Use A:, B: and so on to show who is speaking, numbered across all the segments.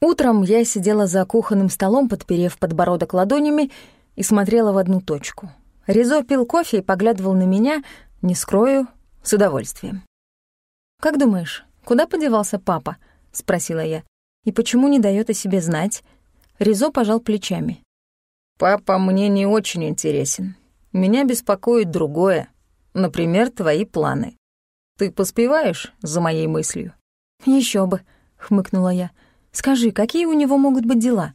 A: Утром я сидела за кухонным столом, подперев подбородок ладонями, и смотрела в одну точку. Ризо пил кофе и поглядывал на меня, не скрою, с удовольствием. «Как думаешь, куда подевался папа?» — спросила я. «И почему не дает о себе знать?» Ризо пожал плечами.
B: «Папа мне не очень интересен. Меня беспокоит другое. Например, твои планы. Ты поспеваешь за моей мыслью?»
A: Еще бы», — хмыкнула я. Скажи, какие у него могут быть дела?»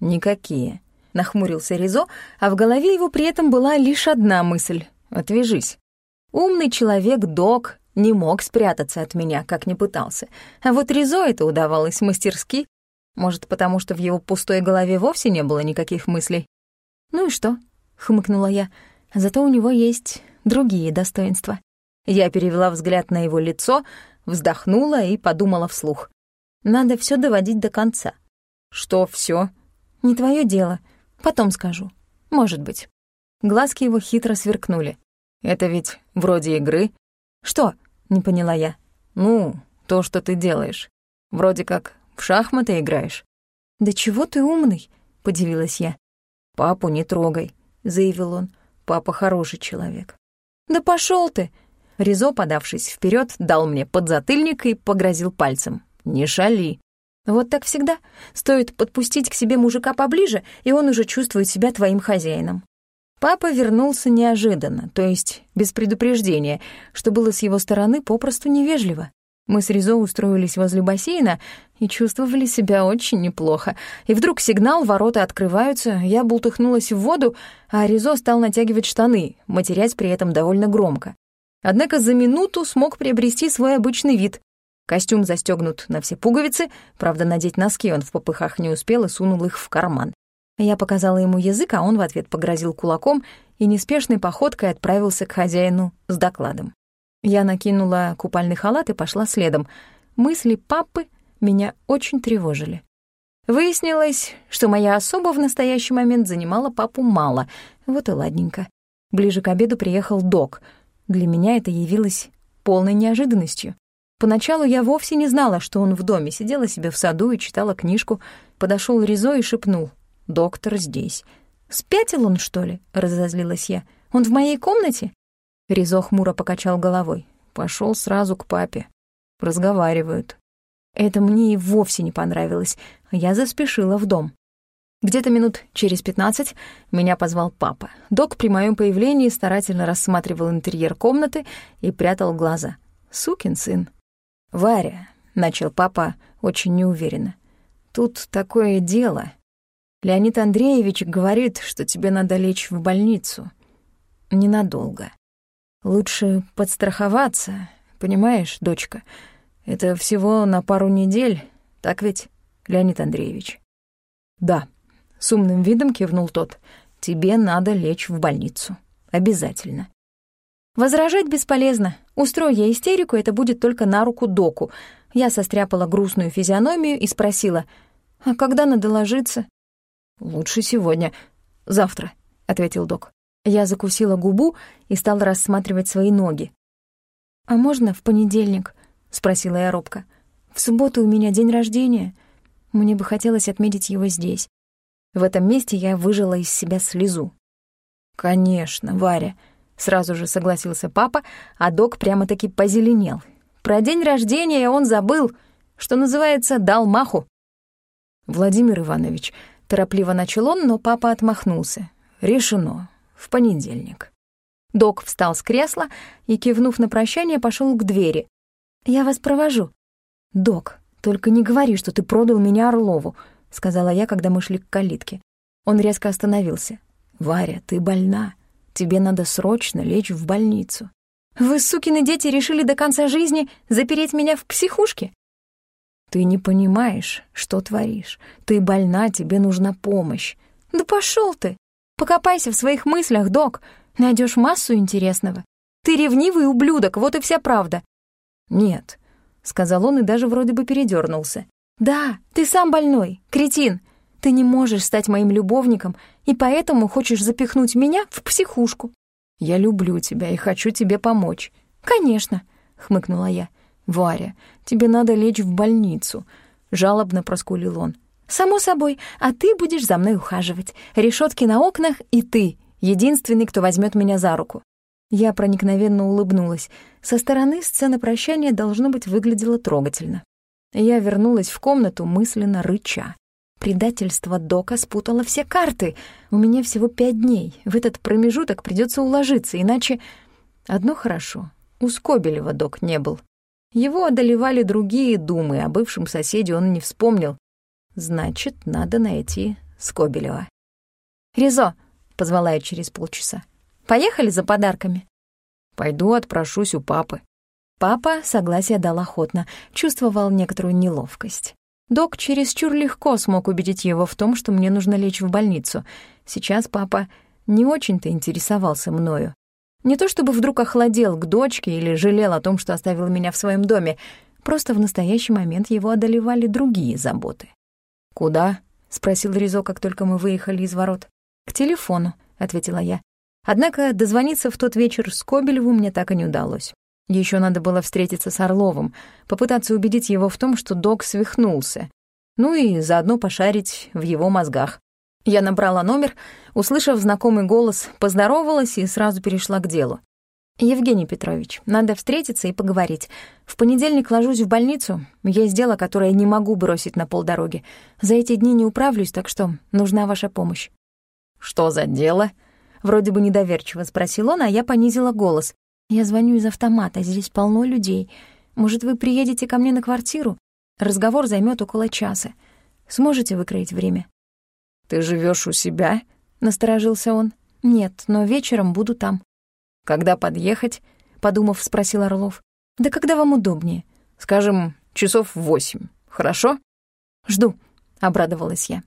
B: «Никакие», — нахмурился Ризо,
A: а в голове его при этом была лишь одна мысль — «отвяжись». Умный человек, док, не мог спрятаться от меня, как не пытался. А вот Ризо это удавалось мастерски. Может, потому что в его пустой голове вовсе не было никаких мыслей. «Ну и что?» — хмыкнула я. «Зато у него есть другие достоинства». Я перевела взгляд на его лицо, вздохнула и подумала вслух. Надо все доводить до конца.
B: Что все?
A: Не твое дело. Потом скажу. Может быть. Глазки его хитро сверкнули.
B: Это ведь вроде игры.
A: Что? Не поняла я.
B: Ну, то, что ты делаешь. Вроде как в шахматы играешь.
A: Да чего ты умный? Подивилась я.
B: Папу не трогай, заявил он. Папа хороший человек.
A: Да пошел ты! Ризо, подавшись вперед, дал мне подзатыльник и погрозил пальцем.
B: Не шали.
A: Вот так всегда. Стоит подпустить к себе мужика поближе, и он уже чувствует себя твоим хозяином. Папа вернулся неожиданно, то есть без предупреждения, что было с его стороны попросту невежливо. Мы с Ризо устроились возле бассейна и чувствовали себя очень неплохо. И вдруг сигнал, ворота открываются, я бултыхнулась в воду, а Ризо стал натягивать штаны, матерясь при этом довольно громко. Однако за минуту смог приобрести свой обычный вид. Костюм застегнут на все пуговицы, правда, надеть носки он в попыхах не успел и сунул их в карман. Я показала ему язык, а он в ответ погрозил кулаком и неспешной походкой отправился к хозяину с докладом. Я накинула купальный халат и пошла следом. Мысли папы меня очень тревожили. Выяснилось, что моя особа в настоящий момент занимала папу мало. Вот и ладненько. Ближе к обеду приехал док. Для меня это явилось полной неожиданностью. Поначалу я вовсе не знала, что он в доме, сидела себе в саду и читала книжку. Подошел Ризо и шепнул. «Доктор здесь». «Спятил он, что ли?» — разозлилась я. «Он в моей комнате?» Ризо хмуро покачал головой. Пошел сразу к папе. Разговаривают. Это мне и вовсе не понравилось. Я заспешила в дом. Где-то минут через пятнадцать меня позвал папа. Док при моем появлении старательно рассматривал интерьер комнаты и прятал глаза. Сукин сын. «Варя», — начал папа очень неуверенно, — «тут такое дело. Леонид Андреевич говорит, что тебе надо лечь в больницу. Ненадолго. Лучше подстраховаться, понимаешь, дочка? Это всего на пару недель, так ведь, Леонид Андреевич?» «Да», — с умным видом кивнул тот, — «тебе надо лечь в больницу. Обязательно. Возражать бесполезно. Устрой я истерику, это будет только на руку доку. Я состряпала грустную физиономию и спросила, «А когда надо ложиться?» «Лучше сегодня. Завтра», — ответил док. Я закусила губу и стала рассматривать свои ноги. «А можно в понедельник?» — спросила я робко. «В субботу у меня день рождения. Мне бы хотелось отметить его здесь». В этом месте я выжила из себя слезу. «Конечно, Варя», Сразу же согласился папа, а док прямо-таки позеленел. Про день рождения он забыл, что называется, дал маху. Владимир Иванович, торопливо начал он, но папа отмахнулся. Решено. В понедельник. Док встал с кресла и, кивнув на прощание, пошел к двери. «Я вас провожу». «Док, только не говори, что ты продал меня Орлову», — сказала я, когда мы шли к калитке. Он резко остановился. «Варя, ты больна. Тебе надо срочно лечь в больницу. Вы, сукины дети, решили до конца жизни запереть меня в психушке? Ты не понимаешь, что творишь. Ты больна, тебе нужна помощь. Да пошел ты! Покопайся в своих мыслях, док. Найдешь массу интересного. Ты ревнивый ублюдок, вот и вся правда. Нет, — сказал он и даже вроде бы передернулся. Да, ты сам больной, кретин. Ты не можешь стать моим любовником, и поэтому хочешь запихнуть меня в психушку. Я люблю тебя и хочу тебе помочь. Конечно, хмыкнула я. Варя, тебе надо лечь в больницу. — жалобно проскулил он. «Само собой, а ты будешь за мной ухаживать. Решетки на окнах и ты, единственный, кто возьмет меня за руку». Я проникновенно улыбнулась. Со стороны сцена прощания, должно быть, выглядела трогательно. Я вернулась в комнату, мысленно рыча. Предательство Дока спутало все карты. У меня всего пять дней. В этот промежуток придется уложиться, иначе... Одно хорошо. У Скобелева Док не был. Его одолевали другие думы, о бывшем соседе он не вспомнил. Значит, надо найти Скобелева.
B: «Ризо», — позвала я через полчаса, — «поехали за подарками?»
A: «Пойду отпрошусь у папы».
B: Папа согласие дал охотно, чувствовал некоторую неловкость. Док чересчур легко смог убедить его в том, что мне нужно лечь в больницу. Сейчас папа не очень-то интересовался мною. Не то чтобы вдруг охладел к дочке или жалел о том, что оставил меня в своем доме, просто в настоящий момент его одолевали другие заботы.
A: «Куда?» — спросил Ризо, как только мы выехали из ворот.
B: «К телефону», — ответила я. Однако дозвониться в тот вечер с Кобелеву мне так и не удалось. Еще надо было встретиться с Орловым, попытаться убедить его в том, что док свихнулся, ну и заодно пошарить в его мозгах. Я набрала номер, услышав знакомый голос, поздоровалась и сразу перешла к делу. «Евгений Петрович, надо встретиться и поговорить. В понедельник ложусь в больницу. Есть дело, которое не могу бросить на полдороги. За эти дни не управлюсь, так что нужна ваша помощь».
A: «Что за дело?»
B: Вроде бы недоверчиво спросил он, а я понизила голос. «Я звоню из автомата, здесь полно людей. Может, вы приедете ко мне на квартиру? Разговор займет около часа. Сможете выкроить время?»
A: «Ты живешь у себя?» — насторожился он.
B: «Нет, но вечером буду там».
A: «Когда подъехать?» — подумав, спросил Орлов.
B: «Да когда вам удобнее?»
A: «Скажем, часов в восемь. Хорошо?»
B: «Жду», — обрадовалась я.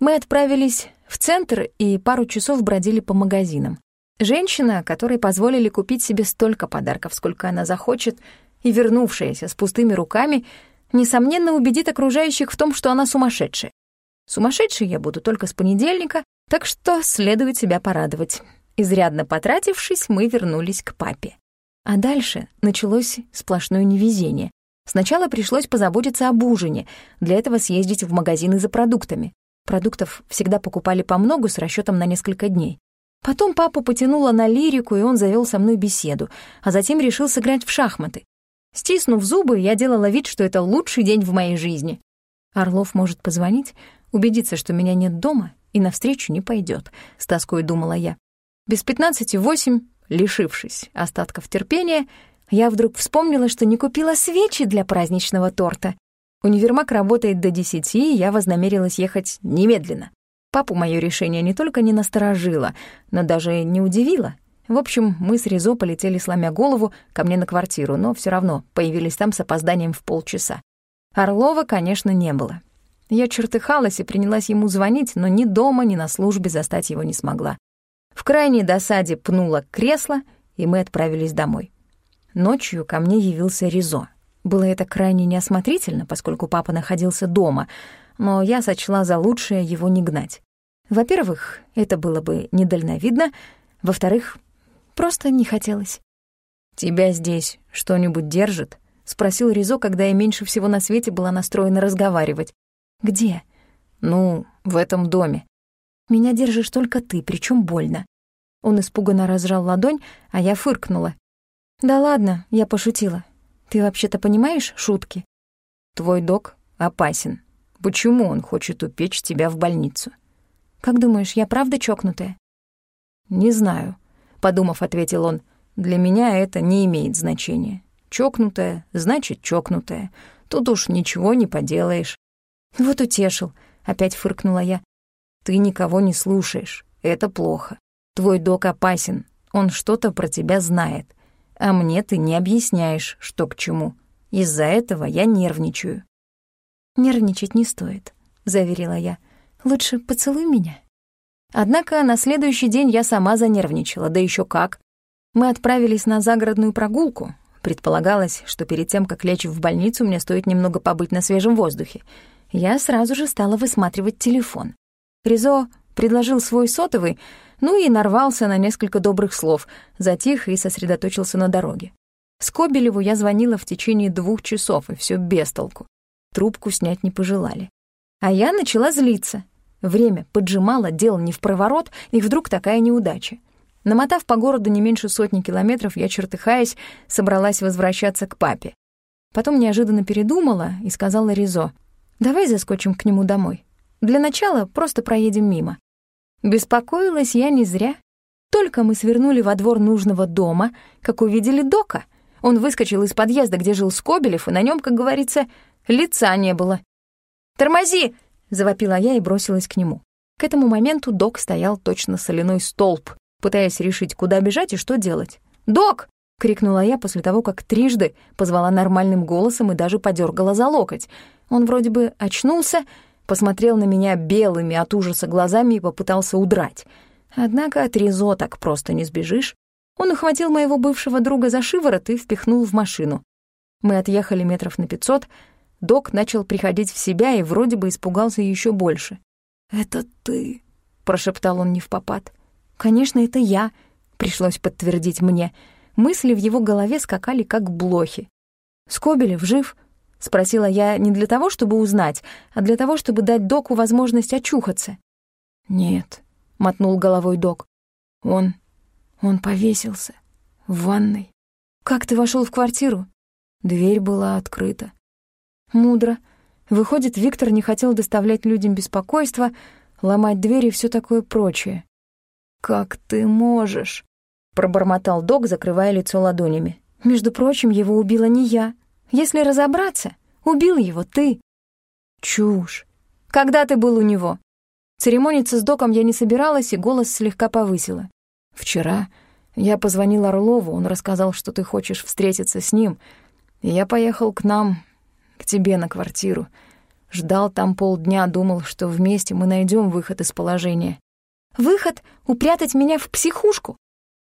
B: Мы отправились в центр и пару часов бродили по магазинам. Женщина, которой позволили купить себе столько подарков, сколько она захочет, и вернувшаяся с пустыми руками, несомненно убедит окружающих в том, что она сумасшедшая. Сумасшедшей я буду только с понедельника, так что следует себя порадовать. Изрядно потратившись, мы вернулись к папе. А дальше началось сплошное невезение. Сначала пришлось позаботиться об ужине, для этого съездить в магазины за продуктами. Продуктов всегда покупали по многу с расчетом на несколько дней. Потом папа потянула на лирику, и он завел со мной беседу, а затем решил сыграть в шахматы. Стиснув зубы, я делала вид, что это лучший день в моей жизни. Орлов может позвонить, убедиться, что меня нет дома, и навстречу не пойдет, с тоской думала я. Без пятнадцати восемь, лишившись остатков терпения, я вдруг вспомнила, что не купила свечи для праздничного торта. Универмаг работает до десяти, и я вознамерилась ехать немедленно. Папу мое решение не только не насторожило, но даже не удивило. В общем, мы с Ризо полетели, сломя голову, ко мне на квартиру, но все равно появились там с опозданием в полчаса. Орлова, конечно, не было. Я чертыхалась и принялась ему звонить, но ни дома, ни на службе застать его не смогла. В крайней досаде пнула кресло, и мы отправились домой. Ночью ко мне явился Ризо. Было это крайне неосмотрительно, поскольку папа находился дома, но я сочла за лучшее его не гнать. Во-первых, это было бы недальновидно, во-вторых, просто не хотелось.
A: «Тебя здесь что-нибудь держит?» — спросил Ризо, когда я меньше всего на свете была настроена разговаривать.
B: «Где?»
A: «Ну, в этом доме».
B: «Меня держишь только ты, причем больно». Он испуганно разжал ладонь, а я фыркнула. «Да ладно, я пошутила. Ты вообще-то понимаешь шутки?»
A: «Твой док опасен. Почему он хочет упечь тебя в больницу?»
B: «Как думаешь, я правда чокнутая?»
A: «Не знаю», — подумав, ответил он. «Для меня это не имеет значения. Чокнутая, значит, чокнутая. Тут уж ничего не поделаешь.
B: «Вот утешил», — опять фыркнула я.
A: «Ты никого не слушаешь. Это плохо. Твой док опасен. Он что-то про тебя знает. А мне ты не объясняешь, что к чему. Из-за этого я нервничаю».
B: «Нервничать не стоит», — заверила я. «Лучше поцелуй меня». Однако на следующий день я сама занервничала, да еще как. Мы отправились на загородную прогулку. Предполагалось, что перед тем, как лечь в больницу, мне стоит немного побыть на свежем воздухе — я сразу же стала высматривать телефон. Ризо предложил свой сотовый, ну и нарвался на несколько добрых слов, затих и сосредоточился на дороге. Скобелеву я звонила в течение двух часов, и все без толку.
A: Трубку снять не пожелали. А я начала злиться. Время поджимало, дело не в проворот, и вдруг такая неудача. Намотав по городу не меньше сотни километров, я, чертыхаясь, собралась возвращаться к папе. Потом неожиданно передумала и сказала Ризо, «Давай заскочим к нему домой. Для начала просто проедем мимо». Беспокоилась я не зря. Только мы свернули во двор нужного дома, как увидели Дока. Он выскочил из подъезда, где жил Скобелев, и на нем, как говорится, лица не было. «Тормози!» — завопила я и бросилась к нему. К этому моменту Док стоял точно соляной столб, пытаясь решить, куда бежать и что делать. «Док!» — крикнула я после того, как трижды позвала нормальным голосом и даже подергала за локоть. Он вроде бы очнулся, посмотрел на меня белыми от ужаса глазами и попытался удрать. Однако от Ризо так просто не сбежишь. Он ухватил моего бывшего друга за шиворот и впихнул в машину. Мы отъехали метров на пятьсот. Док начал приходить в себя и вроде бы испугался еще больше. «Это ты», — прошептал он не в попад. «Конечно, это я», — пришлось подтвердить мне — Мысли в его голове скакали, как блохи. «Скобелев жив?» — спросила я не для того, чтобы узнать, а для того, чтобы дать доку возможность очухаться. «Нет», — мотнул головой док. «Он... он повесился. В ванной». «Как ты вошел в квартиру?» Дверь была открыта. Мудро. Выходит, Виктор не хотел доставлять людям беспокойство, ломать двери и все такое прочее. «Как ты можешь?» пробормотал док, закрывая лицо ладонями. «Между прочим, его убила не я. Если разобраться, убил его ты». «Чушь. Когда ты был у него?» Церемониться с доком я не собиралась, и голос слегка повысила. «Вчера я позвонил Орлову, он рассказал, что ты хочешь встретиться с ним, я поехал к нам, к тебе на квартиру. Ждал там полдня, думал, что вместе мы найдем выход из положения». «Выход? Упрятать меня в психушку?»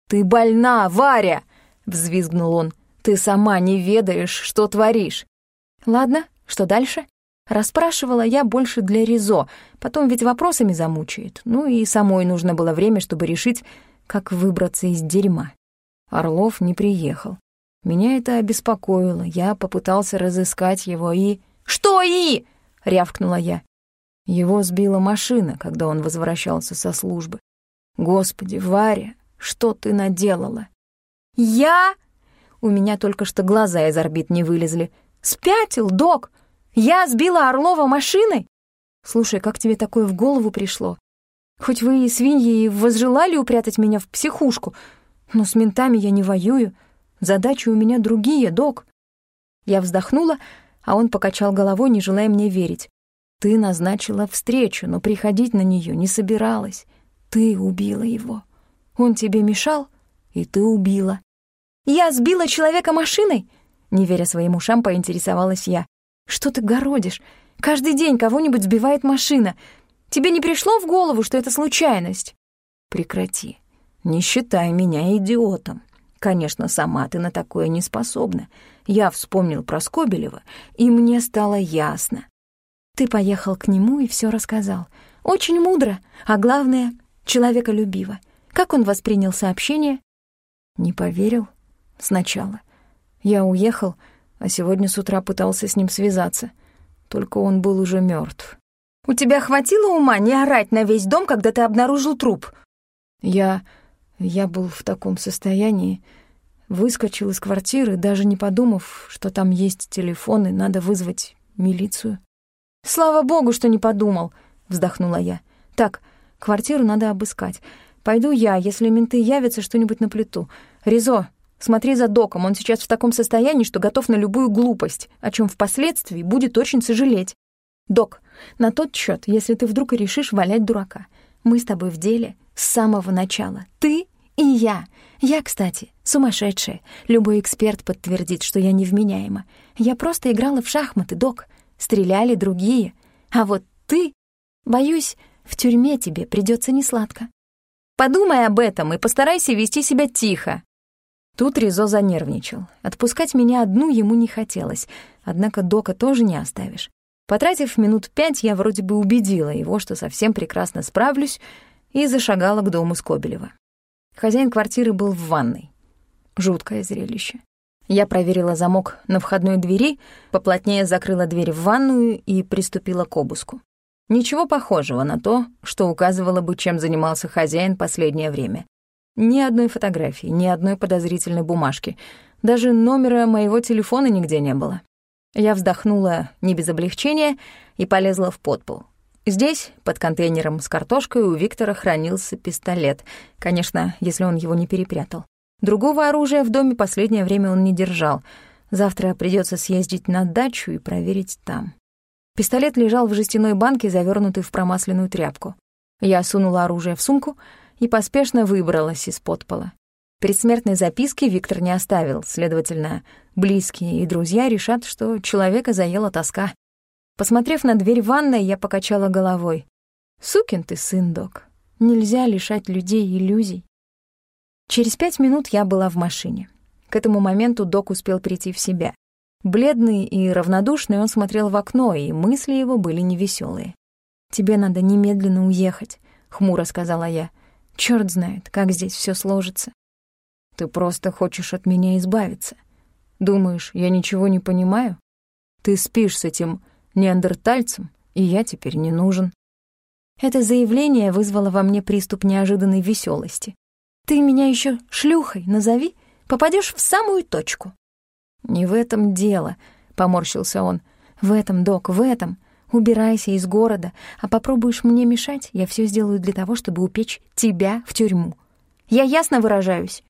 A: «Ты больна, Варя!» — взвизгнул он. «Ты сама не ведаешь, что творишь». «Ладно, что дальше?» Расспрашивала я больше для Ризо, потом ведь вопросами замучает. Ну и самой нужно было время, чтобы решить, как выбраться из дерьма. Орлов не приехал. Меня это обеспокоило. Я попытался разыскать его и... «Что и?» — рявкнула я. Его сбила машина, когда он возвращался со службы. Господи, Варя, что ты наделала?» «Я?» У меня только что глаза из орбит не вылезли. «Спятил, док! Я сбила Орлова машиной?» «Слушай, как тебе такое в голову пришло? Хоть вы и свиньи возжелали упрятать меня в психушку, но с ментами я не воюю. Задачи у меня другие, док». Я вздохнула, а он покачал головой, не желая мне верить. «Ты назначила встречу, но приходить на нее не собиралась. Ты убила его». Он тебе мешал, и ты убила. Я сбила человека машиной? Не веря своим ушам, поинтересовалась я. Что ты городишь? Каждый день кого-нибудь сбивает машина. Тебе не пришло в голову, что это случайность? Прекрати. Не считай меня идиотом. Конечно, сама ты на такое не способна. Я вспомнил про Скобелева, и мне стало ясно. Ты поехал к нему и все рассказал. Очень мудро, а главное — человеколюбиво. Как он воспринял сообщение? Не поверил сначала. Я уехал, а сегодня с утра пытался с ним связаться. Только он был уже мертв. «У тебя хватило ума не орать на весь дом, когда ты обнаружил труп?» Я... я был в таком состоянии. Выскочил из квартиры, даже не подумав, что там есть телефон и надо вызвать милицию. «Слава богу, что не подумал!» — вздохнула я. «Так, квартиру надо обыскать. Пойду я, если менты явятся, что-нибудь на плиту. Ризо, смотри за доком, он сейчас в таком состоянии, что готов на любую глупость, о чем впоследствии будет очень сожалеть. Док, на тот счет, если ты вдруг и решишь валять дурака, мы с тобой в деле с самого начала. Ты и я. Я, кстати, сумасшедшая. Любой эксперт подтвердит, что я невменяема. Я просто играла в шахматы, док. Стреляли другие. А вот ты, боюсь, в тюрьме тебе придется несладко. Подумай об этом и постарайся вести себя тихо». Тут Ризо занервничал. Отпускать меня одну ему не хотелось, однако Дока тоже не оставишь. Потратив минут пять, я вроде бы убедила его, что совсем прекрасно справлюсь, и зашагала к дому Скобелева. Хозяин квартиры был в ванной. Жуткое зрелище. Я проверила замок на входной двери, поплотнее закрыла дверь в ванную и приступила к обыску. Ничего похожего на то, что указывало бы, чем занимался хозяин последнее время. Ни одной фотографии, ни одной подозрительной бумажки. Даже номера моего телефона нигде не было. Я вздохнула не без облегчения и полезла в подпол. Здесь, под контейнером с картошкой, у Виктора хранился пистолет. Конечно, если он его не перепрятал. Другого оружия в доме последнее время он не держал. Завтра придется съездить на дачу и проверить там. Пистолет лежал в жестяной банке, завернутый в промасленную тряпку. Я сунула оружие в сумку и поспешно выбралась из подпола. Предсмертной записки Виктор не оставил, следовательно, близкие и друзья решат, что человека заела тоска. Посмотрев на дверь ванной, я покачала головой. «Сукин ты сын, док. Нельзя лишать людей иллюзий». Через пять минут я была в машине. К этому моменту док успел прийти в себя. Бледный и равнодушный он смотрел в окно, и мысли его были невеселые. «Тебе надо немедленно уехать», — хмуро сказала я. «Чёрт знает, как здесь все сложится». «Ты просто хочешь от меня избавиться. Думаешь, я ничего не понимаю? Ты спишь с этим неандертальцем, и я теперь не нужен. Это заявление вызвало во мне приступ неожиданной веселости. «Ты меня еще шлюхой назови, попадешь в самую точку». «Не в этом дело», — поморщился он. «В этом, док, в этом. Убирайся из города, а попробуешь мне мешать, я все сделаю для того, чтобы упечь тебя в тюрьму. Я ясно выражаюсь?»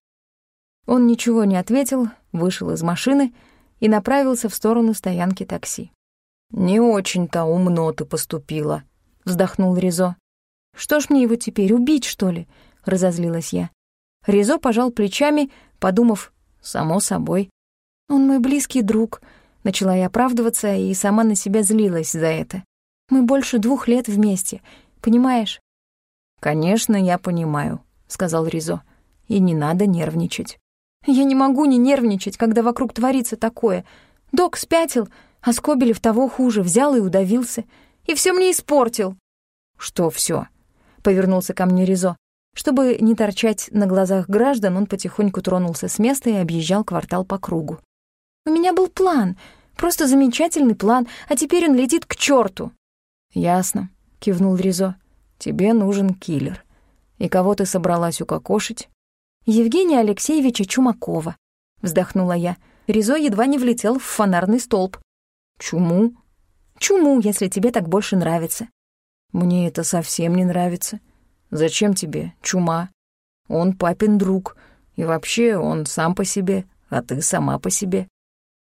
A: Он ничего не ответил, вышел из машины и направился в сторону стоянки такси. «Не очень-то умно ты поступила», — вздохнул Ризо. «Что ж мне его теперь, убить, что ли?» — разозлилась я. Ризо пожал плечами, подумав, само собой. «Он мой близкий друг», — начала я оправдываться и сама на себя злилась за это. «Мы больше двух лет вместе, понимаешь?» «Конечно, я понимаю», — сказал Ризо. «И не надо нервничать». «Я не могу не нервничать, когда вокруг творится такое. Док спятил, а Скобелев того хуже, взял и удавился. И все мне испортил». «Что все? повернулся ко мне Ризо. Чтобы не торчать на глазах граждан, он потихоньку тронулся с места и объезжал квартал по кругу. «У меня был план, просто замечательный план, а теперь он летит к черту. «Ясно», — кивнул Ризо. «Тебе нужен киллер. И кого ты собралась укокошить?» «Евгения Алексеевича Чумакова», — вздохнула я. Ризо едва не влетел в фонарный столб. «Чуму?» «Чуму, если тебе так больше нравится». «Мне это совсем не нравится. Зачем тебе чума? Он папин друг. И вообще он сам по себе, а ты сама по себе».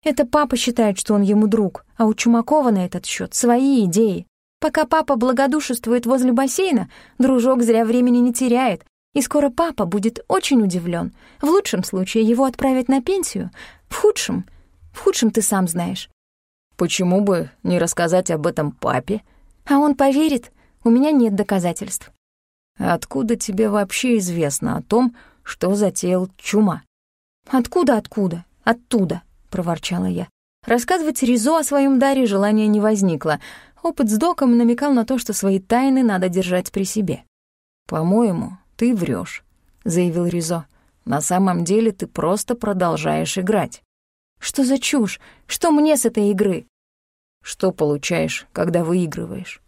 A: «Это папа считает, что он ему друг, а у Чумакова на этот счет свои идеи. Пока папа благодушествует возле бассейна, дружок зря времени не теряет, и скоро папа будет очень удивлен. В лучшем случае его отправят на пенсию, в худшем, в худшем ты сам знаешь.
B: Почему бы не рассказать об этом папе?
A: А он поверит, у меня нет доказательств.
B: Откуда тебе вообще известно о том, что затеял чума?
A: Откуда, откуда? Оттуда, проворчала я. Рассказывать Ризо о своем даре желания не возникло. Опыт с доком намекал на то, что свои тайны надо держать при себе.
B: «По-моему, ты врешь, заявил Ризо. «На самом деле ты просто продолжаешь играть».
A: Что за чушь? Что мне с этой игры?
B: Что получаешь, когда выигрываешь?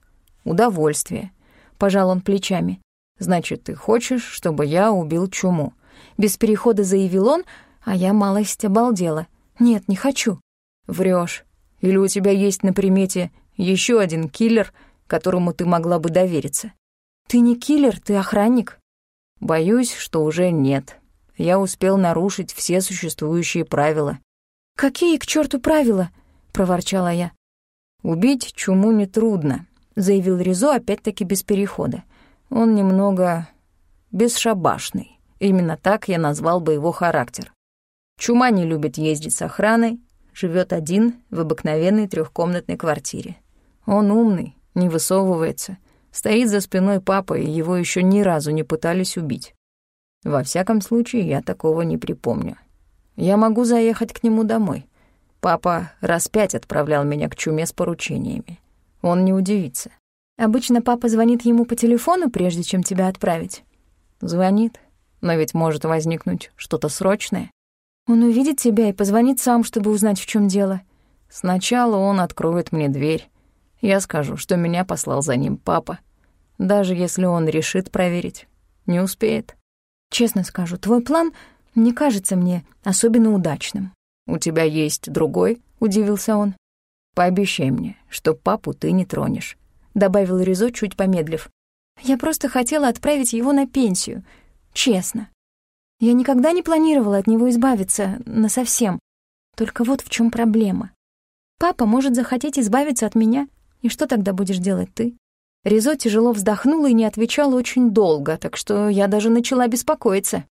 B: Удовольствие. Пожал он плечами. Значит, ты хочешь, чтобы я убил чуму?
A: Без перехода заявил он, а я малость обалдела. Нет, не хочу.
B: Врешь. Или у тебя есть на примете еще один киллер, которому ты могла бы довериться?
A: Ты не киллер, ты охранник.
B: Боюсь, что уже нет. Я успел нарушить все существующие правила.
A: «Какие к черту правила?» — проворчала я.
B: «Убить чуму нетрудно», — заявил Ризо опять-таки без перехода. «Он немного бесшабашный. Именно так я назвал бы его характер. Чума не любит ездить с охраной, живет один в обыкновенной трехкомнатной квартире. Он умный, не высовывается, стоит за спиной папы, и его еще ни разу не пытались убить. Во всяком случае, я такого не припомню. Я могу заехать к нему домой. Папа раз пять отправлял меня к чуме с поручениями. Он не удивится.
A: Обычно папа звонит ему по телефону, прежде чем тебя отправить.
B: Звонит, но ведь может возникнуть что-то срочное.
A: Он увидит тебя и позвонит сам, чтобы узнать, в чем дело.
B: Сначала он откроет мне дверь. Я скажу, что меня послал за ним папа. Даже если он решит проверить, не успеет.
A: Честно скажу, твой план не кажется мне особенно удачным.
B: «У тебя есть другой?» — удивился он. «Пообещай мне, что папу ты не тронешь», — добавил Ризо, чуть помедлив.
A: «Я просто хотела отправить его на пенсию. Честно. Я никогда не планировала от него избавиться насовсем. Только вот в чем проблема. Папа может захотеть избавиться от меня, и что тогда будешь делать ты?»
B: Ризо тяжело вздохнула и не отвечала очень долго, так что я даже начала беспокоиться.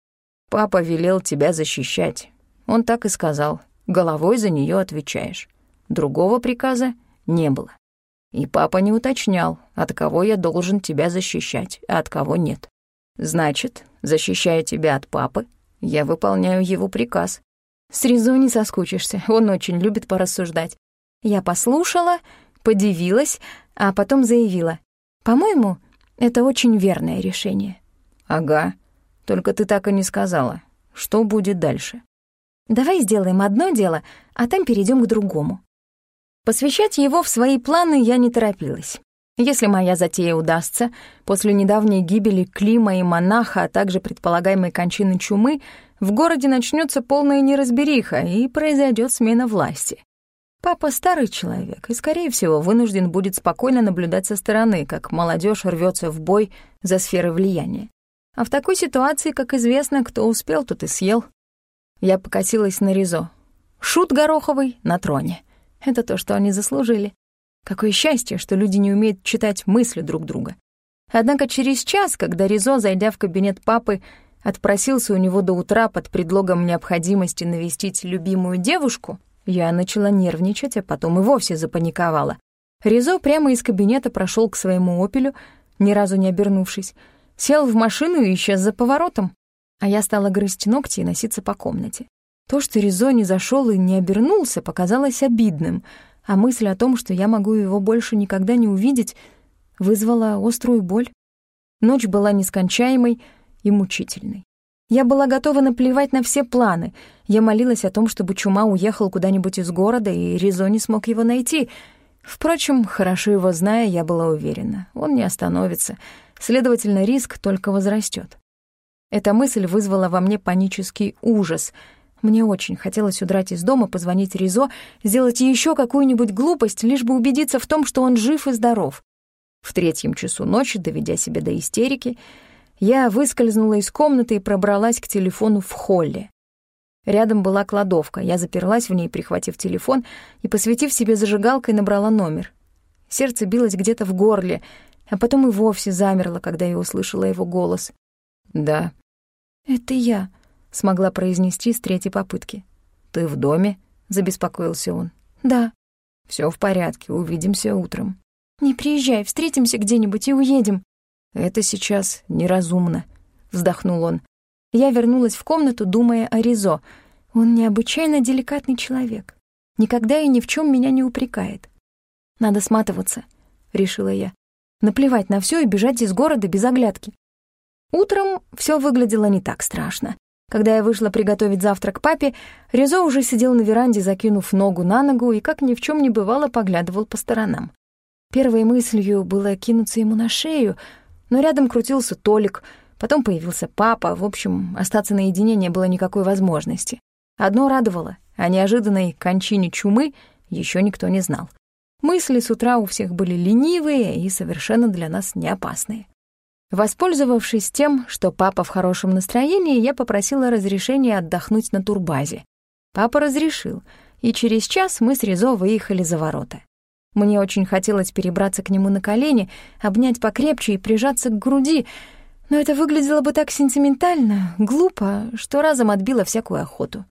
B: «Папа велел тебя защищать. Он так и сказал. Головой за нее отвечаешь. Другого приказа не было. И папа не уточнял, от кого я должен тебя защищать, а от кого нет. Значит, защищая тебя от папы, я выполняю его приказ.
A: С Ризо не соскучишься, он очень любит порассуждать. Я послушала, подивилась, а потом заявила. По-моему, это очень верное решение.
B: Ага, только ты так и не сказала. Что будет дальше?
A: Давай сделаем одно дело, а там перейдем к другому. Посвящать его в свои планы я не торопилась. Если моя затея удастся, после недавней гибели Клима и монаха, а также предполагаемой кончины чумы, в городе начнется полная неразбериха и произойдет смена власти. Папа старый человек и, скорее всего, вынужден будет спокойно наблюдать со стороны, как молодежь рвется в бой за сферы влияния. А в такой ситуации, как известно, кто успел, тот и съел. Я покатилась на Ризо. Шут Гороховый на троне. Это то, что они заслужили. Какое счастье, что люди не умеют читать мысли друг друга. Однако через час, когда Ризо, зайдя в кабинет папы, отпросился у него до утра под предлогом необходимости навестить любимую девушку, я начала нервничать, а потом и вовсе запаниковала. Ризо прямо из кабинета прошел к своему «Опелю», ни разу не обернувшись, сел в машину и исчез за поворотом. А я стала грызть ногти и носиться по комнате. То, что Ризо не зашел и не обернулся, показалось обидным, а мысль о том, что я могу его больше никогда не увидеть, вызвала острую боль. Ночь была нескончаемой и мучительной. Я была готова наплевать на все планы. Я молилась о том, чтобы Чума уехал куда-нибудь из города, и Ризо не смог его найти. Впрочем, хорошо его зная, я была уверена. Он не остановится. Следовательно, риск только возрастет. Эта мысль вызвала во мне панический ужас. Мне очень хотелось удрать из дома, позвонить Ризо, сделать еще какую-нибудь глупость, лишь бы убедиться в том, что он жив и здоров. В третьем часу ночи, доведя себя до истерики, я выскользнула из комнаты и пробралась к телефону в холле. Рядом была кладовка, я заперлась в ней, прихватив телефон, и, посветив себе зажигалкой, набрала номер. Сердце билось где-то в горле, а потом и вовсе замерло, когда я услышала его голос.
B: «Да».
A: «Это я», — смогла произнести с третьей попытки.
B: «Ты в доме?» — забеспокоился он.
A: «Да».
B: Все в порядке, увидимся утром».
A: «Не приезжай, встретимся где-нибудь и уедем».
B: «Это сейчас неразумно», — вздохнул он.
A: Я вернулась в комнату, думая о Ризо. Он необычайно деликатный человек. Никогда и ни в чем меня не упрекает. «Надо сматываться», — решила я. «Наплевать на все и бежать из города без оглядки». Утром все выглядело не так страшно. Когда я вышла приготовить завтрак папе, Ризо уже сидел на веранде, закинув ногу на ногу, и, как ни в чем не бывало, поглядывал по сторонам. Первой мыслью было кинуться ему на шею — но рядом крутился Толик, потом появился папа, в общем, остаться наедине не было никакой возможности. Одно радовало — о неожиданной кончине чумы еще никто не знал. Мысли с утра у всех были ленивые и совершенно для нас не опасные. Воспользовавшись тем, что папа в хорошем настроении, я попросила разрешения отдохнуть на турбазе. Папа разрешил, и через час мы с Ризо выехали за ворота. Мне очень хотелось перебраться к нему на колени, обнять покрепче и прижаться к груди, но это выглядело бы так сентиментально, глупо, что разом отбило всякую охоту.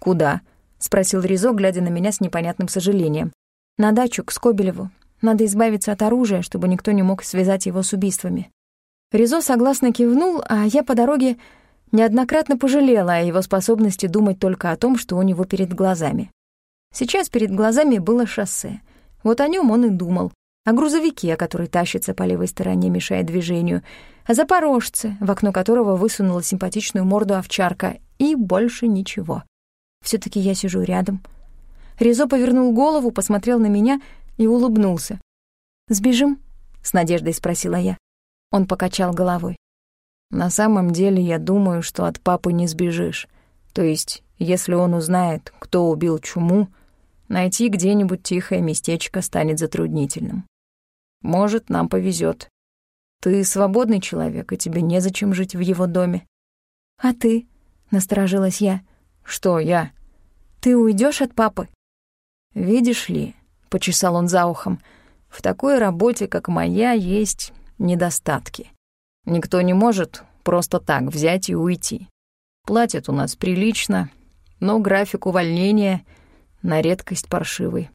B: «Куда?» — спросил Ризо, глядя на меня с непонятным сожалением.
A: «На дачу, к Скобелеву. Надо избавиться от оружия, чтобы никто не мог связать его с убийствами». Ризо согласно кивнул, а я по дороге неоднократно пожалела о его способности думать только о том, что у него перед глазами. Сейчас перед глазами было шоссе — вот о нем он и думал. О грузовике, который тащится по левой стороне, мешая движению, о запорожце, в окно которого высунула симпатичную морду овчарка, и больше ничего. все таки я сижу рядом. Резо повернул голову, посмотрел на меня и улыбнулся. «Сбежим?» — с надеждой спросила я. Он покачал головой. «На самом деле я думаю, что от папы не сбежишь. То есть, если он узнает, кто убил чуму, найти где-нибудь тихое местечко станет затруднительным. Может, нам повезет. Ты свободный человек, и тебе незачем жить в его доме.
B: А ты? Насторожилась я.
A: Что я?
B: Ты уйдешь от папы?
A: Видишь ли, почесал он за ухом, в такой работе, как моя, есть недостатки. Никто не может просто так взять и уйти. Платят у нас прилично, но график увольнения на редкость паршивый.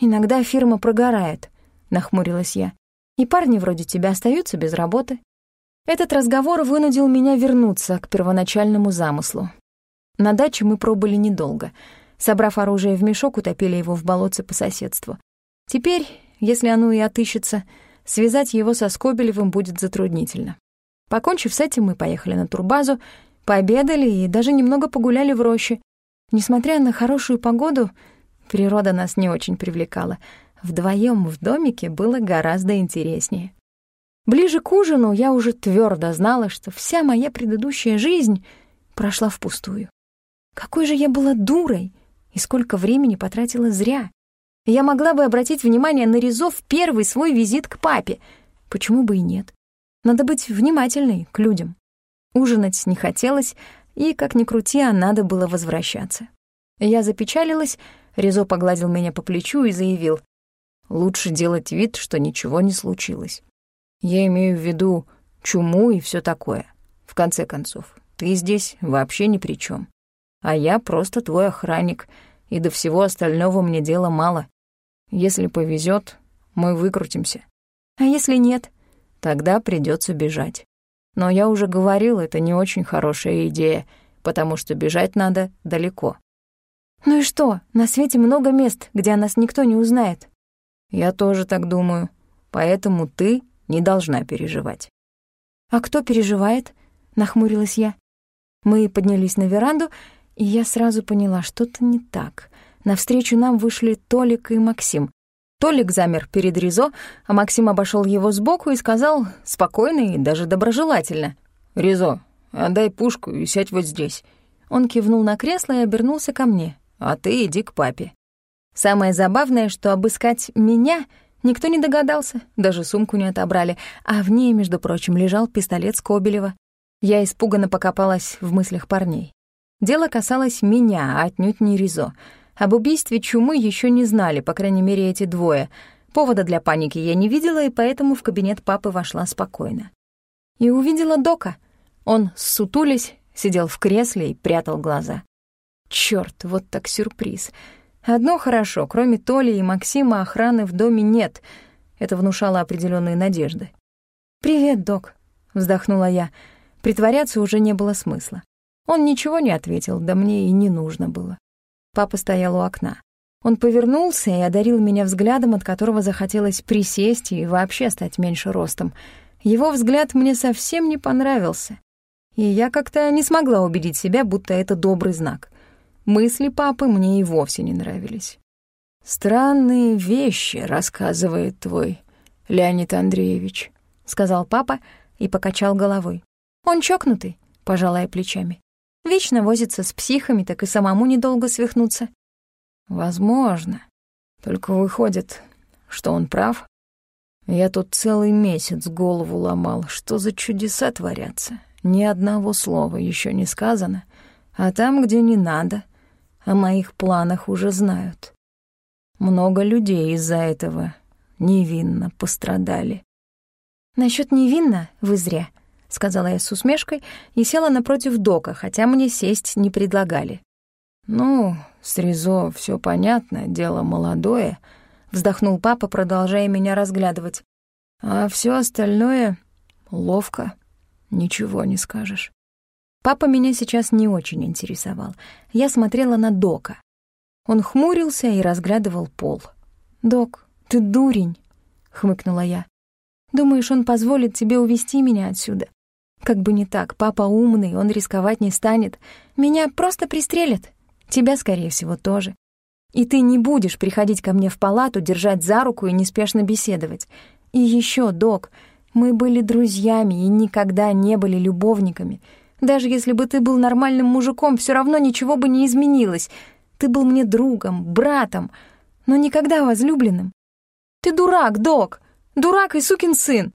B: «Иногда фирма прогорает», — нахмурилась я. «И парни вроде тебя остаются без работы». Этот разговор вынудил меня вернуться к первоначальному замыслу. На даче мы пробыли недолго. Собрав оружие в мешок, утопили его в болотце по соседству. Теперь, если оно и отыщется, связать его со Скобелевым будет затруднительно. Покончив с этим, мы поехали на турбазу, пообедали и даже немного погуляли в роще. Несмотря на хорошую погоду, природа нас не очень привлекала. Вдвоем в домике было гораздо интереснее. Ближе к ужину я уже твердо знала, что вся моя предыдущая жизнь прошла впустую. Какой же я была дурой и сколько времени потратила зря. Я могла бы обратить внимание на Резо в первый свой визит к папе. Почему бы и нет? Надо быть внимательной к людям. Ужинать не хотелось, и, как ни крути, а надо было возвращаться. Я запечалилась, Резо погладил меня по плечу и заявил, «Лучше делать вид, что ничего не случилось. Я имею в виду чуму и все такое. В конце концов, ты здесь вообще ни при чем, А я просто твой охранник, и до всего остального мне дела мало. Если повезет, мы выкрутимся. А если нет?»
A: тогда придется бежать. Но я уже говорил, это не очень хорошая идея, потому что бежать надо далеко.
B: Ну и что, на свете много мест, где о нас никто не узнает.
A: Я тоже так думаю, поэтому ты не должна переживать.
B: А кто переживает? Нахмурилась я. Мы поднялись на веранду, и я сразу поняла, что-то не так. Навстречу нам вышли Толик и Максим. Толик замер перед Ризо, а Максим обошел его сбоку и сказал спокойно и даже доброжелательно.
A: «Ризо, отдай пушку и сядь вот здесь».
B: Он кивнул на кресло и обернулся ко мне.
A: «А ты иди к папе».
B: Самое забавное, что обыскать меня никто не догадался, даже сумку не отобрали, а в ней, между прочим, лежал пистолет Скобелева. Я испуганно покопалась в мыслях парней. Дело касалось меня, а отнюдь не Ризо — об убийстве чумы еще не знали, по крайней мере, эти двое. Повода для паники я не видела, и поэтому в кабинет папы вошла спокойно. И увидела Дока. Он, сутулись, сидел в кресле и прятал глаза. Чёрт, вот так сюрприз. Одно хорошо, кроме Толи и Максима охраны в доме нет. Это внушало определенные надежды. «Привет, док», — вздохнула я. Притворяться уже не было смысла. Он ничего не ответил, да мне и не нужно было. Папа стоял у окна. Он повернулся и одарил меня взглядом, от которого захотелось присесть и вообще стать меньше ростом. Его взгляд мне совсем не понравился. И я как-то не смогла убедить себя, будто это добрый знак. Мысли папы мне и вовсе не нравились.
A: «Странные вещи рассказывает твой Леонид Андреевич», — сказал папа и покачал головой.
B: «Он чокнутый», — пожалая плечами. Вечно возится с психами, так и самому недолго свихнуться.
A: Возможно. Только выходит, что он прав. Я тут целый месяц голову ломал, что за чудеса творятся. Ни одного слова еще не сказано, а там, где не надо, о моих планах уже знают. Много людей из-за этого невинно пострадали.
B: Насчет невинно вы зря — сказала я с усмешкой и села напротив Дока, хотя мне сесть не предлагали.
A: «Ну, с Ризо все понятно, дело молодое», — вздохнул папа, продолжая меня разглядывать. «А все остальное ловко, ничего не скажешь».
B: Папа меня сейчас не очень интересовал. Я смотрела на Дока. Он хмурился и разглядывал пол. «Док, ты дурень», — хмыкнула я. «Думаешь, он позволит тебе увести меня отсюда? Как бы не так, папа умный, он рисковать не станет. Меня просто пристрелят.
A: Тебя, скорее всего, тоже. И ты не будешь приходить ко мне в палату, держать за руку и неспешно беседовать. И еще, док, мы были друзьями и никогда не были любовниками. Даже если бы ты был нормальным мужиком, все равно ничего бы не изменилось. Ты был мне другом, братом, но никогда возлюбленным. Ты дурак, док, дурак и сукин сын.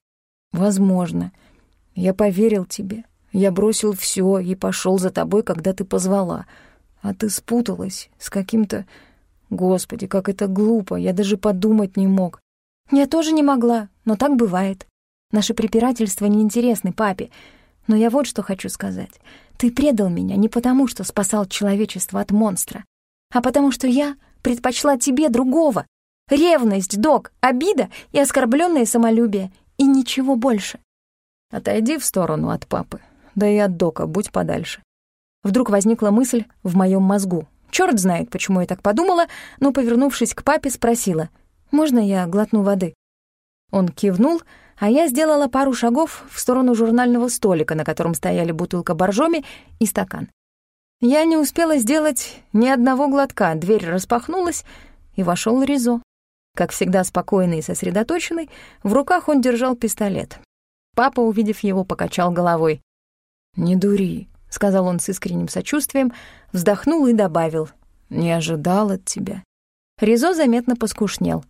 B: Возможно. Я поверил тебе. Я бросил все и пошел за тобой, когда ты позвала. А ты спуталась с каким-то... Господи, как это глупо, я даже подумать не мог.
A: Я тоже не могла, но так бывает. Наши препирательства неинтересны папе. Но я вот что хочу сказать. Ты предал меня не потому, что спасал человечество от монстра, а потому что я предпочла тебе другого. Ревность, док, обида и оскорбленное самолюбие. И ничего больше.
B: Отойди в сторону от папы, да и от дока, будь подальше.
A: Вдруг возникла мысль в моем мозгу. Черт знает, почему я так подумала, но, повернувшись к папе, спросила, «Можно я глотну воды?» Он кивнул, а я сделала пару шагов в сторону журнального столика, на котором стояли бутылка боржоми и стакан. Я не успела сделать ни одного глотка, дверь распахнулась, и вошел Ризо. Как всегда спокойный и сосредоточенный, в руках он держал пистолет. Папа, увидев его, покачал головой.
B: «Не дури», — сказал он с искренним сочувствием, вздохнул и добавил. «Не ожидал от тебя».
A: Ризо заметно поскушнел.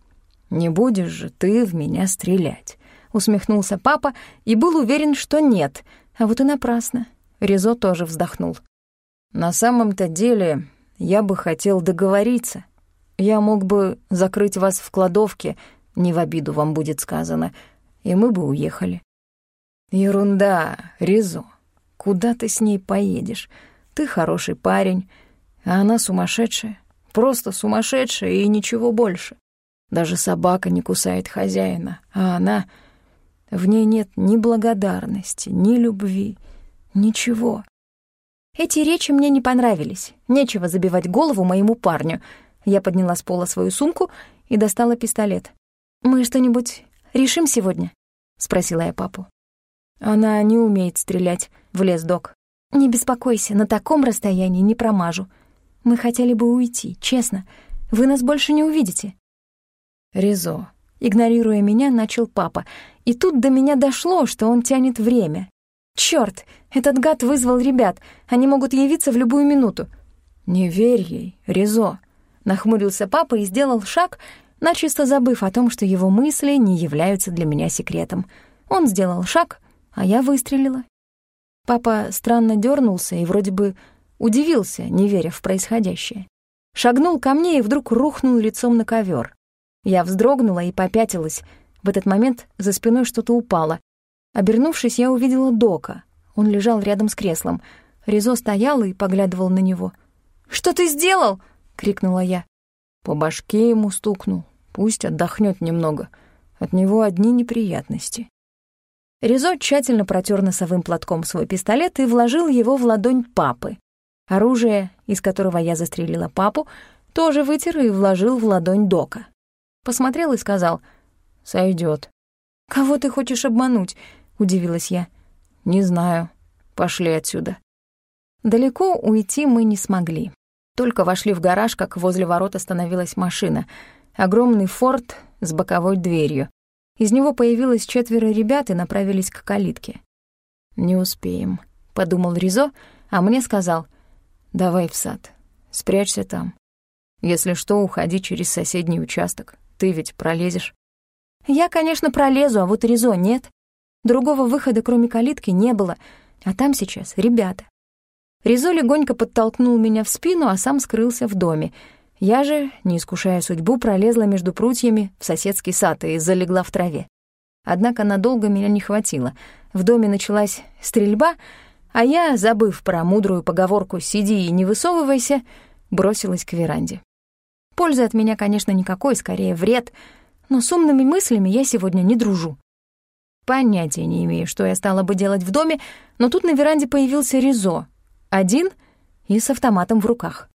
B: «Не будешь же ты в меня стрелять», — усмехнулся папа и был уверен, что нет, а вот и напрасно. Ризо тоже вздохнул. «На самом-то деле я бы хотел договориться. Я мог бы закрыть вас в кладовке, не в обиду вам будет сказано, и мы бы уехали». «Ерунда, Ризо. Куда ты с ней поедешь? Ты хороший парень, а она сумасшедшая. Просто сумасшедшая и ничего больше. Даже собака не кусает хозяина, а она... В ней нет ни благодарности, ни любви, ничего.
A: Эти речи мне не понравились. Нечего забивать голову моему парню. Я подняла с пола свою сумку и достала пистолет. «Мы что-нибудь решим сегодня?» — спросила я папу.
B: «Она не умеет стрелять», — влез док.
A: «Не беспокойся, на таком расстоянии не промажу. Мы хотели бы уйти, честно. Вы нас больше не увидите».
B: «Резо», —
A: игнорируя меня, начал папа. И тут до меня дошло, что он тянет время. Чёрт, этот гад вызвал ребят. Они могут явиться в любую минуту.
B: «Не верь ей, Резо», — нахмурился папа и сделал шаг, начисто забыв о том, что его мысли не являются для меня секретом. Он сделал шаг — а я выстрелила. Папа странно дернулся и вроде бы удивился, не веря в происходящее. Шагнул ко мне и вдруг рухнул лицом на ковер. Я вздрогнула и попятилась. В этот момент за спиной что-то упало. Обернувшись, я увидела Дока. Он лежал рядом с креслом. Ризо стоял и поглядывал на него.
A: «Что ты сделал?» — крикнула я.
B: По башке ему стукнул. Пусть отдохнет немного. От него одни неприятности.
A: Ризо тщательно протер носовым платком свой пистолет и вложил его в ладонь папы. Оружие, из которого я застрелила папу, тоже вытер и вложил в ладонь Дока. Посмотрел и сказал «Сойдёт». «Кого ты хочешь обмануть?» — удивилась я.
B: «Не знаю. Пошли отсюда».
A: Далеко уйти мы не смогли. Только вошли в гараж, как возле ворот остановилась машина. Огромный форт с боковой дверью. Из него появилось четверо ребят и направились к калитке.
B: «Не успеем», — подумал Ризо, а мне сказал, «Давай в сад, спрячься там. Если что, уходи через соседний участок, ты ведь пролезешь».
A: «Я, конечно, пролезу, а вот Ризо нет. Другого выхода, кроме калитки, не было, а там сейчас ребята». Ризо легонько подтолкнул меня в спину, а сам скрылся в доме — я же, не искушая судьбу, пролезла между прутьями в соседский сад и залегла в траве. Однако надолго меня не хватило. В доме началась стрельба, а я, забыв про мудрую поговорку «сиди и не высовывайся», бросилась к веранде. Пользы от меня, конечно, никакой, скорее вред, но с умными мыслями я сегодня не дружу. Понятия не имею, что я стала бы делать в доме, но тут на веранде появился Ризо, один и с автоматом в руках.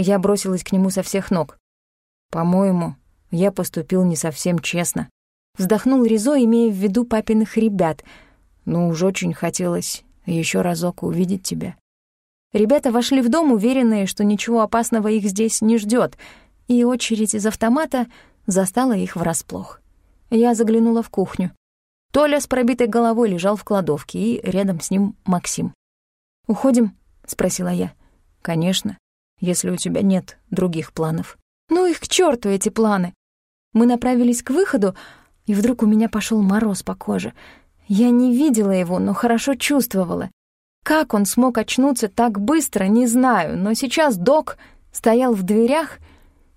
A: Я бросилась к нему со всех ног.
B: «По-моему, я поступил не совсем честно».
A: Вздохнул Ризо, имея в виду папиных ребят.
B: «Но уж очень хотелось еще разок увидеть тебя». Ребята вошли в дом, уверенные, что ничего опасного их здесь не ждет, и очередь из автомата застала их врасплох. Я заглянула в кухню. Толя с пробитой головой лежал в кладовке, и рядом с ним Максим. «Уходим?» — спросила я.
A: «Конечно, если у тебя нет других планов».
B: «Ну их к черту эти планы!» Мы направились к выходу, и вдруг у меня пошел мороз по коже. Я не видела его, но хорошо чувствовала. Как он смог очнуться так быстро, не знаю, но сейчас док стоял в дверях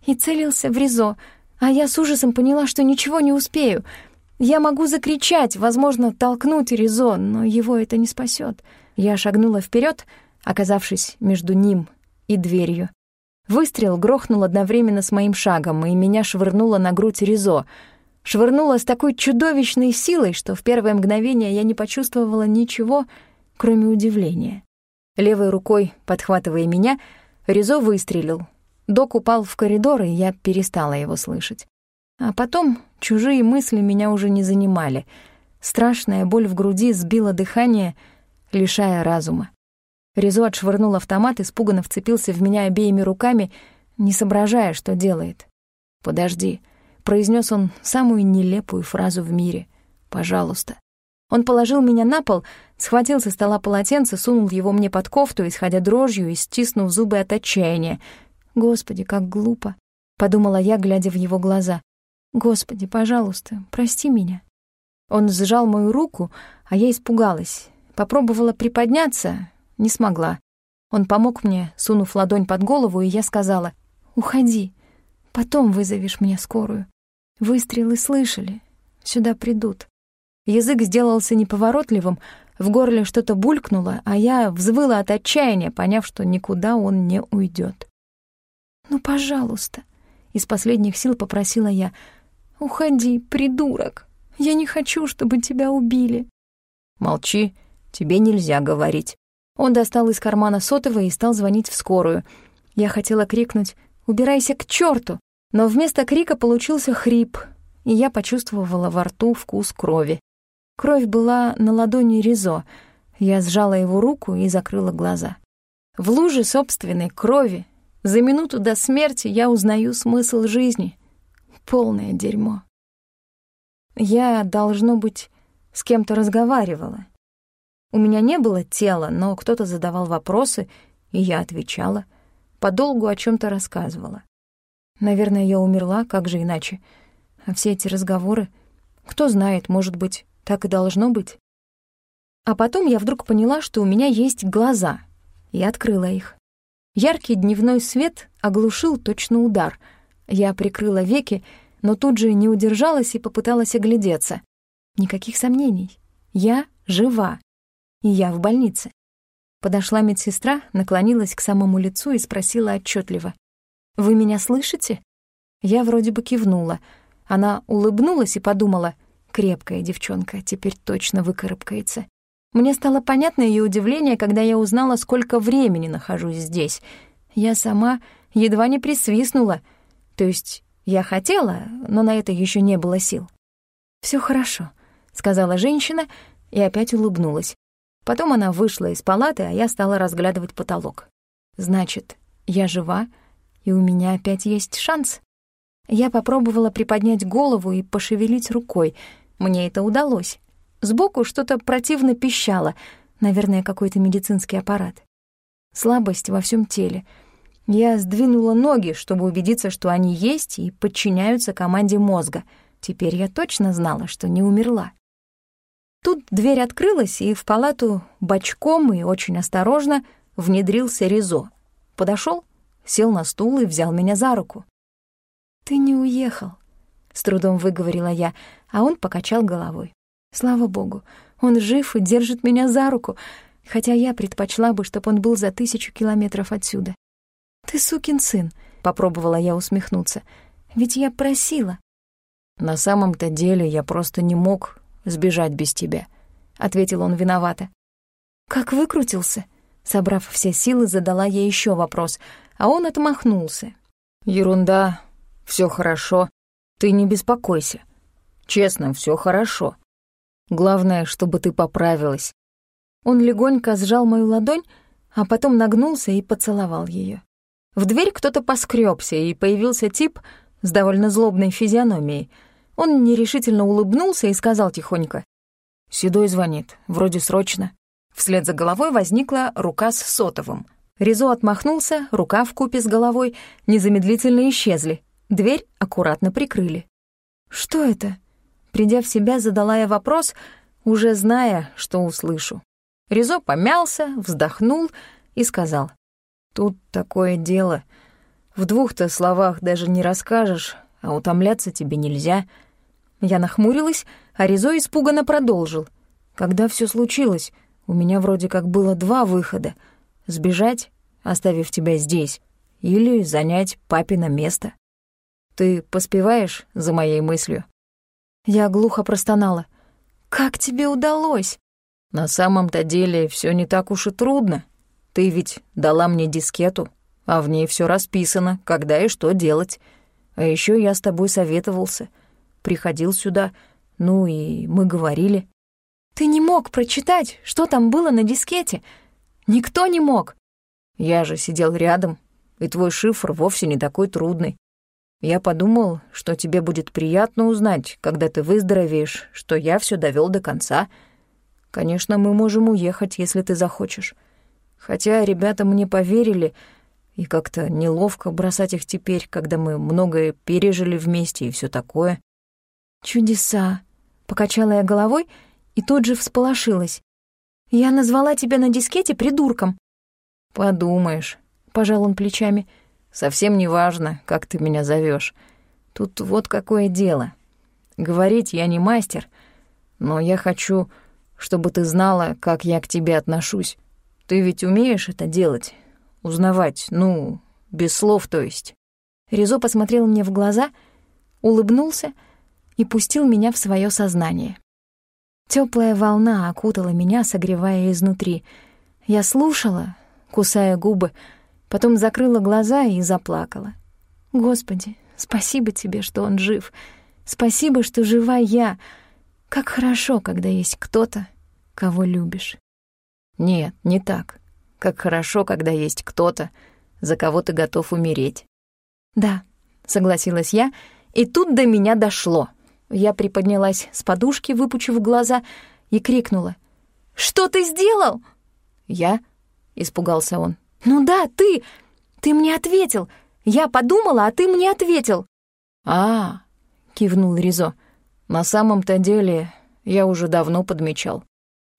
B: и целился в Ризо, а я с ужасом поняла, что ничего не успею. Я могу закричать, возможно, толкнуть Ризо, но его это не спасет. Я шагнула вперед, оказавшись между ним и дверью. Выстрел грохнул одновременно с моим шагом, и меня швырнуло на грудь Ризо. Швырнуло с такой чудовищной силой, что в первое мгновение я не почувствовала ничего, кроме удивления. Левой рукой, подхватывая меня, Ризо выстрелил. Док упал в коридор, и я перестала его слышать. А потом чужие мысли меня уже не занимали. Страшная боль в груди сбила дыхание, лишая разума. Ризо отшвырнул автомат, испуганно вцепился в меня обеими руками, не соображая, что делает. «Подожди», — произнес он самую нелепую фразу в мире. «Пожалуйста». Он положил меня на пол, схватил со стола полотенце, сунул его мне под кофту, исходя дрожью и стиснув зубы от отчаяния. «Господи, как глупо!» — подумала я, глядя в его глаза. «Господи, пожалуйста, прости меня». Он сжал мою руку, а я испугалась. Попробовала приподняться, не смогла. Он помог мне, сунув ладонь под голову, и я сказала, «Уходи, потом вызовешь мне скорую. Выстрелы слышали, сюда придут». Язык сделался неповоротливым, в горле что-то булькнуло, а я взвыла от отчаяния, поняв, что никуда он не уйдет. «Ну, пожалуйста», — из последних сил попросила я, «уходи, придурок. Я не хочу, чтобы тебя убили».
A: «Молчи, тебе нельзя говорить».
B: Он достал из кармана сотовый и стал звонить в скорую. Я хотела крикнуть «Убирайся к черту!», но вместо крика получился хрип, и я почувствовала во рту вкус крови. Кровь была на ладони Ризо. Я сжала его руку и закрыла глаза. В луже собственной крови за минуту до смерти я узнаю смысл жизни. Полное дерьмо. Я, должно быть, с кем-то разговаривала. У меня не было тела, но кто-то задавал вопросы, и я отвечала. Подолгу о чем то рассказывала. Наверное, я умерла, как же иначе. А все эти разговоры... Кто знает, может быть, так и должно быть. А потом я вдруг поняла, что у меня есть глаза, и открыла их. Яркий дневной свет оглушил точно удар. Я прикрыла веки, но тут же не удержалась и попыталась оглядеться. Никаких сомнений. Я жива. Я в больнице. Подошла медсестра, наклонилась к самому лицу и спросила отчетливо: «Вы меня слышите?» Я вроде бы кивнула. Она улыбнулась и подумала — Крепкая девчонка, теперь точно выкарабкается. Мне стало понятно ее удивление, когда я узнала, сколько времени нахожусь здесь. Я сама едва не присвистнула. То есть я хотела, но на это еще не было сил. Все хорошо», — сказала женщина и опять улыбнулась. Потом она вышла из палаты, а я стала разглядывать потолок. «Значит, я жива, и у меня опять есть шанс?» Я попробовала приподнять голову и пошевелить рукой — мне это удалось. Сбоку что-то противно пищало, наверное, какой-то медицинский аппарат. Слабость во всем теле. Я сдвинула ноги, чтобы убедиться, что они есть и подчиняются команде мозга. Теперь я точно знала, что не умерла. Тут дверь открылась, и в палату бочком и очень осторожно внедрился Ризо. Подошел, сел на стул и взял меня за руку. «Ты не уехал», — с трудом выговорила я, а он покачал головой. «Слава богу, он жив и держит меня за руку, хотя я предпочла бы, чтобы он был за тысячу километров отсюда». «Ты сукин сын», — попробовала я усмехнуться, «ведь я просила».
A: «На самом-то деле я просто не мог сбежать без тебя», — ответил он виновато.
B: «Как выкрутился?» Собрав все силы, задала я еще вопрос, а он отмахнулся.
A: «Ерунда, все хорошо. Ты не беспокойся. Честно, все хорошо. Главное, чтобы ты поправилась.
B: Он легонько сжал мою ладонь,
A: а потом нагнулся и поцеловал ее. В дверь кто-то поскребся, и появился тип с довольно злобной физиономией. Он нерешительно улыбнулся и сказал тихонько. «Седой звонит, вроде срочно». Вслед за головой возникла рука с сотовым. Ризо отмахнулся, рука в купе с головой незамедлительно исчезли. Дверь аккуратно прикрыли. «Что это?» Придя в себя, задала я вопрос, уже зная, что услышу. Ризо помялся, вздохнул и сказал. «Тут такое дело. В двух-то словах даже не расскажешь, а утомляться тебе нельзя». Я нахмурилась, а Ризо испуганно продолжил. «Когда все случилось, у меня вроде как было два выхода. Сбежать, оставив тебя здесь, или занять папино место. Ты поспеваешь за моей мыслью?» Я глухо простонала. «Как тебе удалось?» «На самом-то деле все не так уж и трудно. Ты ведь дала мне дискету, а в ней все расписано, когда и что делать. А еще я с тобой советовался, приходил сюда, ну и мы говорили». «Ты не мог прочитать, что там было на дискете? Никто не мог». «Я же сидел рядом, и твой шифр вовсе не такой трудный. Я подумал, что тебе будет приятно узнать, когда ты выздоровеешь, что я все довел до конца. Конечно, мы можем уехать, если ты захочешь. Хотя ребята мне поверили, и как-то неловко бросать их теперь, когда мы многое пережили вместе и все такое. Чудеса. Покачала я головой и тут же всполошилась. Я назвала тебя на дискете придурком. Подумаешь, пожал он плечами — Совсем не важно, как ты меня зовешь. Тут вот какое дело. Говорить я не мастер, но я хочу, чтобы ты знала, как я к тебе отношусь. Ты ведь умеешь это делать? Узнавать, ну, без слов, то есть». Ризо посмотрел мне в глаза, улыбнулся и пустил меня в свое сознание. Теплая волна окутала меня, согревая изнутри. Я слушала, кусая губы, Потом закрыла глаза и заплакала. «Господи, спасибо тебе, что он жив. Спасибо, что жива я. Как хорошо, когда есть кто-то, кого любишь». «Нет, не так. Как хорошо, когда есть кто-то, за кого ты готов умереть». «Да», — согласилась я, и тут до меня дошло. Я приподнялась с подушки, выпучив глаза, и крикнула. «Что ты сделал?» «Я?» — испугался он. «Ну да, ты! Ты мне ответил! Я подумала, а ты мне ответил!» «А, — кивнул Ризо, — на самом-то деле я уже давно подмечал.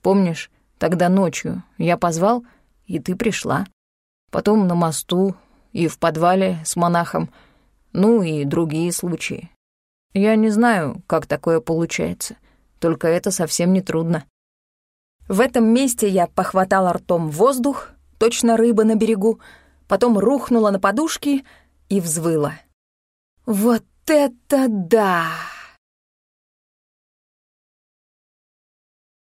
A: Помнишь, тогда ночью я позвал, и ты пришла. Потом на мосту и в подвале с монахом, ну и другие случаи. Я не знаю, как такое получается, только это совсем не трудно. В этом месте я похватала ртом воздух, точно рыба на берегу, потом рухнула на подушки и взвыла. «Вот это да!»